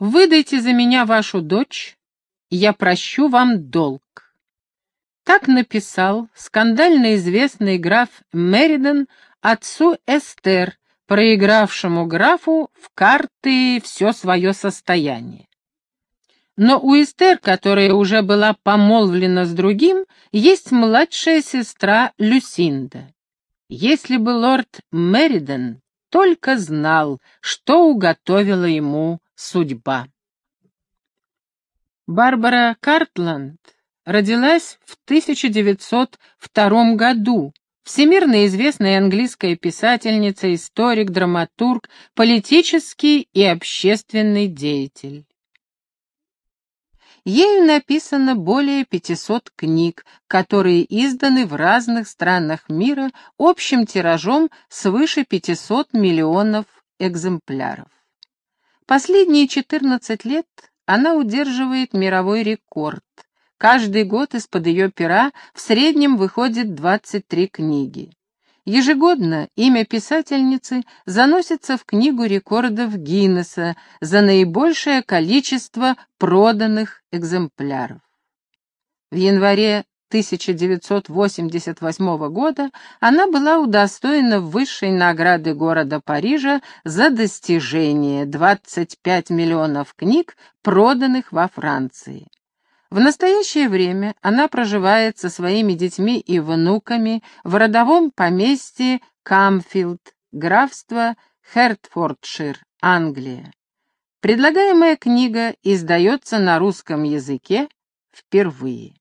Выдайте за меня вашу дочь, я прощу вам долг. Так написал скандально известный граф Меридон отцу Эстер, проигравшему графу в карты все свое состояние. Но у Эстер, которая уже была помолвлена с другим, есть младшая сестра Люсинда. Если бы лорд Меридон только знал, что уготовила ему судьба. Барбара Картланд родилась в 1902 году, всемирно известная английская писательница, историк, драматург, политический и общественный деятель. Ею написано более 500 книг, которые изданы в разных странах мира общим тиражом свыше 500 миллионов экземпляров. Последние 14 лет она удерживает мировой рекорд. Каждый год из-под ее пера в среднем выходит 23 книги. Ежегодно имя писательницы заносится в Книгу рекордов Гиннесса за наибольшее количество проданных экземпляров. В январе 1988 года она была удостоена высшей награды города Парижа за достижение 25 миллионов книг, проданных во Франции. В настоящее время она проживает со своими детьми и внуками в родовом поместье Камфилд, графство Хертфордшир, Англия. Предлагаемая книга издается на русском языке впервые.